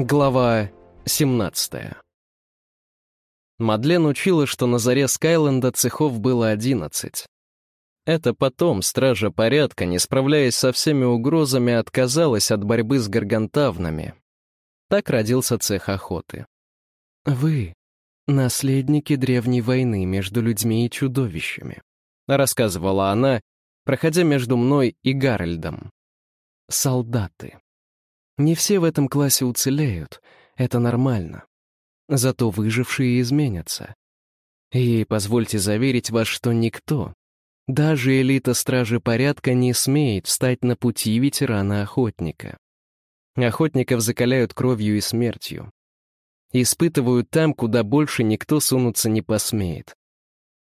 Глава 17 Мадлен учила, что на заре Скайленда цехов было 11. Это потом стража порядка, не справляясь со всеми угрозами, отказалась от борьбы с гаргантавнами. Так родился цех охоты. «Вы — наследники древней войны между людьми и чудовищами», — рассказывала она, проходя между мной и Гарольдом. «Солдаты. Не все в этом классе уцелеют, это нормально. Зато выжившие изменятся. И позвольте заверить вас, что никто, даже элита Стражи Порядка не смеет встать на пути ветерана-охотника. Охотников закаляют кровью и смертью. Испытывают там, куда больше никто сунуться не посмеет.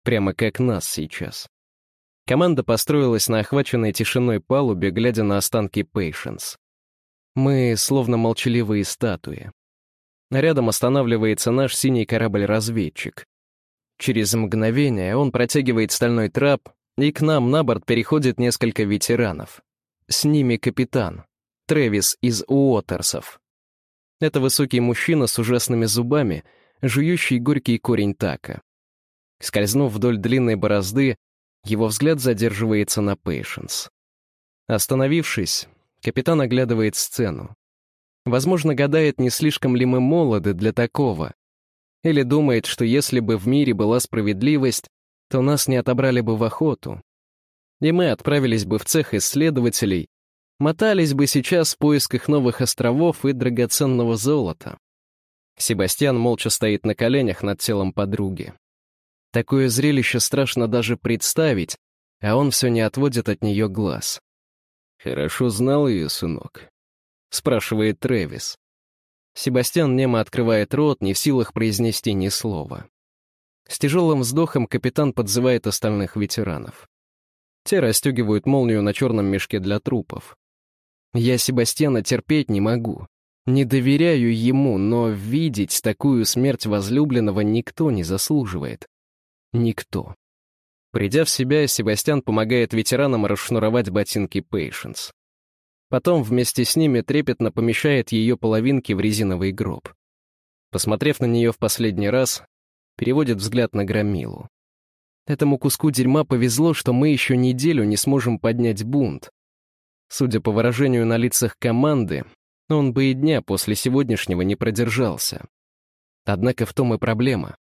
Прямо как нас сейчас. Команда построилась на охваченной тишиной палубе, глядя на останки Пейшенс. Мы словно молчаливые статуи. Рядом останавливается наш синий корабль-разведчик. Через мгновение он протягивает стальной трап, и к нам на борт переходит несколько ветеранов. С ними капитан, Трэвис из Уотерсов. Это высокий мужчина с ужасными зубами, жующий горький корень така. Скользнув вдоль длинной борозды, его взгляд задерживается на Пейшенс. Остановившись, капитан оглядывает сцену. Возможно, гадает, не слишком ли мы молоды для такого. Или думает, что если бы в мире была справедливость, то нас не отобрали бы в охоту. И мы отправились бы в цех исследователей, мотались бы сейчас в поисках новых островов и драгоценного золота. Себастьян молча стоит на коленях над телом подруги. Такое зрелище страшно даже представить, а он все не отводит от нее глаз. «Хорошо знал ее, сынок?» — спрашивает Трэвис. Себастьян немо открывает рот, не в силах произнести ни слова. С тяжелым вздохом капитан подзывает остальных ветеранов. Те расстегивают молнию на черном мешке для трупов. Я Себастьяна терпеть не могу. Не доверяю ему, но видеть такую смерть возлюбленного никто не заслуживает. Никто. Придя в себя, Себастьян помогает ветеранам расшнуровать ботинки Пейшенс. Потом вместе с ними трепетно помещает ее половинки в резиновый гроб. Посмотрев на нее в последний раз, переводит взгляд на Громилу. Этому куску дерьма повезло, что мы еще неделю не сможем поднять бунт. Судя по выражению на лицах команды, он бы и дня после сегодняшнего не продержался. Однако в том и проблема.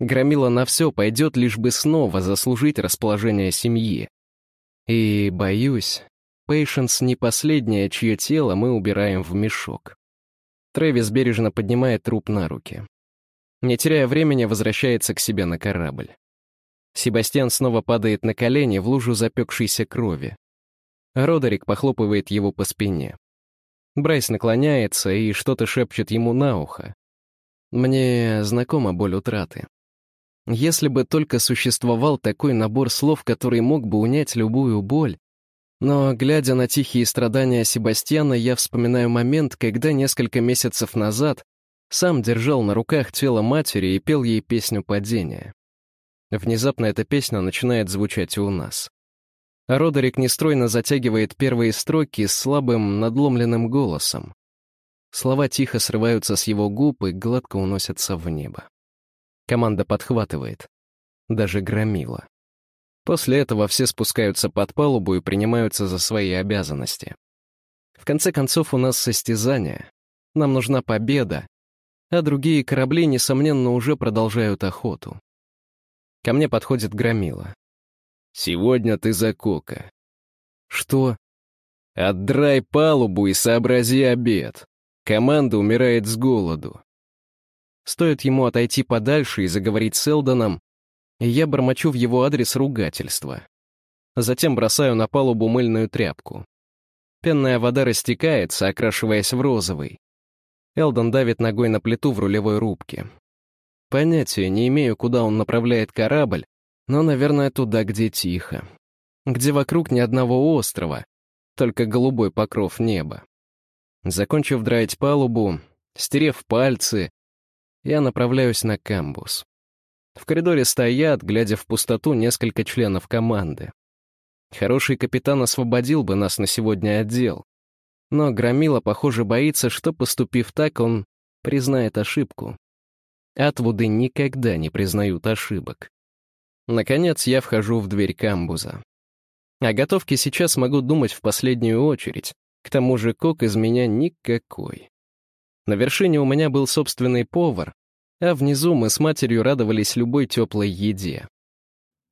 Громила на все пойдет, лишь бы снова заслужить расположение семьи. И, боюсь, Пейшенс не последнее, чье тело мы убираем в мешок. Трэвис бережно поднимает труп на руки не теряя времени, возвращается к себе на корабль. Себастьян снова падает на колени в лужу запекшейся крови. Родерик похлопывает его по спине. Брайс наклоняется и что-то шепчет ему на ухо. Мне знакома боль утраты. Если бы только существовал такой набор слов, который мог бы унять любую боль, но, глядя на тихие страдания Себастьяна, я вспоминаю момент, когда несколько месяцев назад сам держал на руках тело матери и пел ей песню падения. Внезапно эта песня начинает звучать и у нас. Родерик нестройно затягивает первые строки с слабым, надломленным голосом. Слова тихо срываются с его губ и гладко уносятся в небо. Команда подхватывает. Даже громила. После этого все спускаются под палубу и принимаются за свои обязанности. В конце концов, у нас состязание. Нам нужна победа, а другие корабли, несомненно, уже продолжают охоту. Ко мне подходит Громила. «Сегодня ты за Кока». «Что?» «Отдрай палубу и сообрази обед. Команда умирает с голоду». Стоит ему отойти подальше и заговорить с Элдоном, и я бормочу в его адрес ругательства. Затем бросаю на палубу мыльную тряпку. Пенная вода растекается, окрашиваясь в розовый. Элдон давит ногой на плиту в рулевой рубке. Понятия не имею, куда он направляет корабль, но, наверное, туда, где тихо. Где вокруг ни одного острова, только голубой покров неба. Закончив драить палубу, стерев пальцы, я направляюсь на камбус. В коридоре стоят, глядя в пустоту, несколько членов команды. Хороший капитан освободил бы нас на сегодня отдел. Но Громила, похоже, боится, что, поступив так, он признает ошибку. Атвуды никогда не признают ошибок. Наконец я вхожу в дверь камбуза. О готовке сейчас могу думать в последнюю очередь. К тому же кок из меня никакой. На вершине у меня был собственный повар, а внизу мы с матерью радовались любой теплой еде.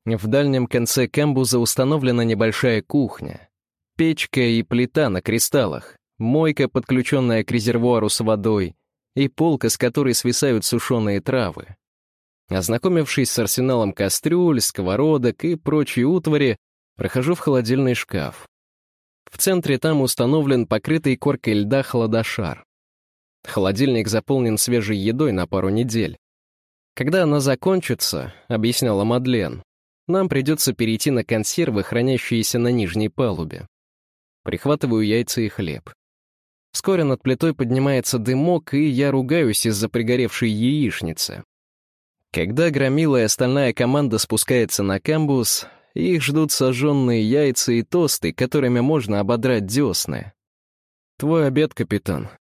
В дальнем конце камбуза установлена небольшая кухня. Печка и плита на кристаллах, мойка, подключенная к резервуару с водой, и полка, с которой свисают сушеные травы. Ознакомившись с арсеналом кастрюль, сковородок и прочей утвари, прохожу в холодильный шкаф. В центре там установлен покрытый коркой льда холодошар. Холодильник заполнен свежей едой на пару недель. Когда она закончится, объясняла Мадлен, нам придется перейти на консервы, хранящиеся на нижней палубе. Прихватываю яйца и хлеб. Вскоре над плитой поднимается дымок, и я ругаюсь из-за пригоревшей яичницы. Когда Громила и остальная команда спускается на камбус, их ждут сожженные яйца и тосты, которыми можно ободрать десны. «Твой обед, капитан», —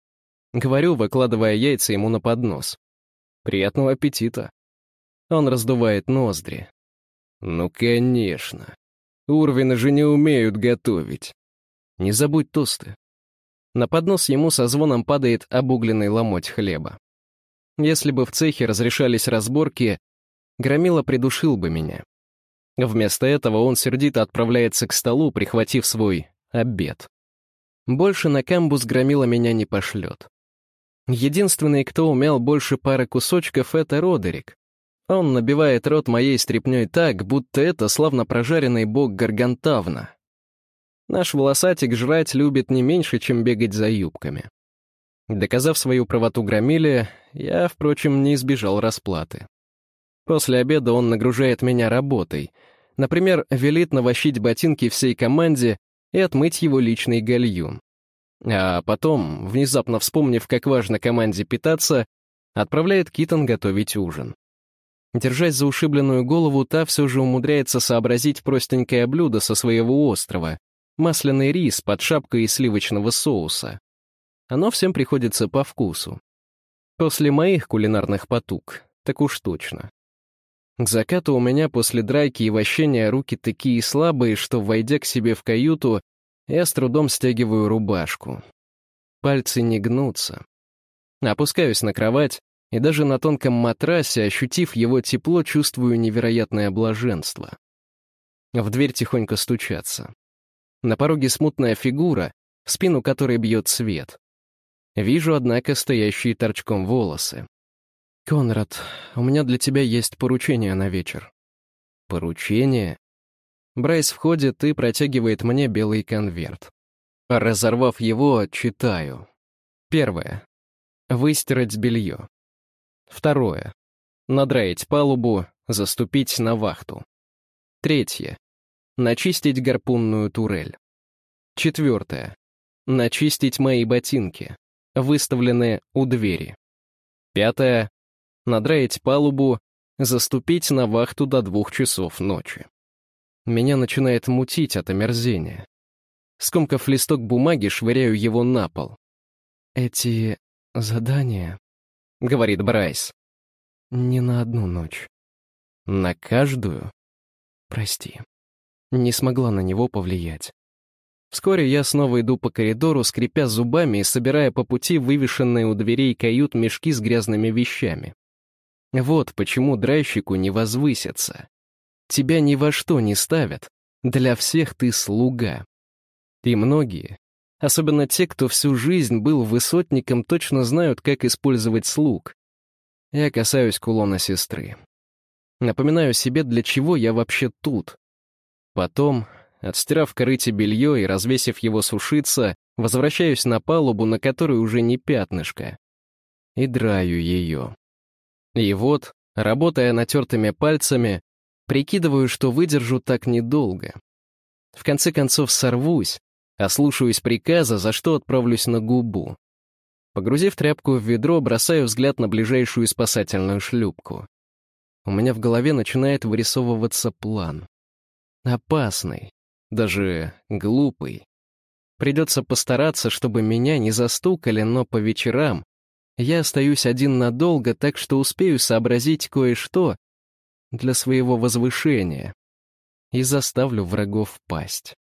говорю, выкладывая яйца ему на поднос. «Приятного аппетита». Он раздувает ноздри. «Ну, конечно. Урвины же не умеют готовить. Не забудь тосты». На поднос ему со звоном падает обугленный ломоть хлеба. Если бы в цехе разрешались разборки, Громила придушил бы меня. Вместо этого он сердито отправляется к столу, прихватив свой обед. Больше на камбус Громила меня не пошлет. Единственный, кто умел больше пары кусочков, — это Родерик. Он набивает рот моей стряпнёй так, будто это славно прожаренный бог Гаргантавна. Наш волосатик жрать любит не меньше, чем бегать за юбками. Доказав свою правоту Громиле, я, впрочем, не избежал расплаты. После обеда он нагружает меня работой. Например, велит навощить ботинки всей команде и отмыть его личный гальюн. А потом, внезапно вспомнив, как важно команде питаться, отправляет Китон готовить ужин. Держась за ушибленную голову, та все же умудряется сообразить простенькое блюдо со своего острова — масляный рис под шапкой из сливочного соуса. Оно всем приходится по вкусу. После моих кулинарных потуг, так уж точно. К закату у меня после драки и вощения руки такие слабые, что, войдя к себе в каюту, я с трудом стягиваю рубашку. Пальцы не гнутся. Опускаюсь на кровать, и даже на тонком матрасе, ощутив его тепло, чувствую невероятное блаженство. В дверь тихонько стучатся. На пороге смутная фигура, в спину которой бьет свет. Вижу, однако, стоящие торчком волосы. «Конрад, у меня для тебя есть поручение на вечер». «Поручение?» Брайс входит и протягивает мне белый конверт. Разорвав его, читаю. Первое. Выстирать белье. Второе. Надраить палубу, заступить на вахту. Третье. Начистить гарпунную турель. Четвертое. Начистить мои ботинки, выставленные у двери. Пятое надраить палубу, заступить на вахту до двух часов ночи. Меня начинает мутить от омерзения. Скомкав листок бумаги, швыряю его на пол. «Эти задания», — говорит Брайс, — «не на одну ночь. На каждую? Прости. Не смогла на него повлиять. Вскоре я снова иду по коридору, скрипя зубами и собирая по пути вывешенные у дверей кают мешки с грязными вещами. Вот почему драйщику не возвысятся. Тебя ни во что не ставят. Для всех ты слуга. И многие, особенно те, кто всю жизнь был высотником, точно знают, как использовать слуг. Я касаюсь кулона сестры. Напоминаю себе, для чего я вообще тут. Потом, отстирав корыте белье и развесив его сушиться, возвращаюсь на палубу, на которой уже не пятнышко, и драю ее. И вот, работая натертыми пальцами, прикидываю, что выдержу так недолго. В конце концов сорвусь, ослушаюсь приказа, за что отправлюсь на губу. Погрузив тряпку в ведро, бросаю взгляд на ближайшую спасательную шлюпку. У меня в голове начинает вырисовываться план. Опасный, даже глупый. Придется постараться, чтобы меня не застукали, но по вечерам я остаюсь один надолго, так что успею сообразить кое-что для своего возвышения и заставлю врагов пасть.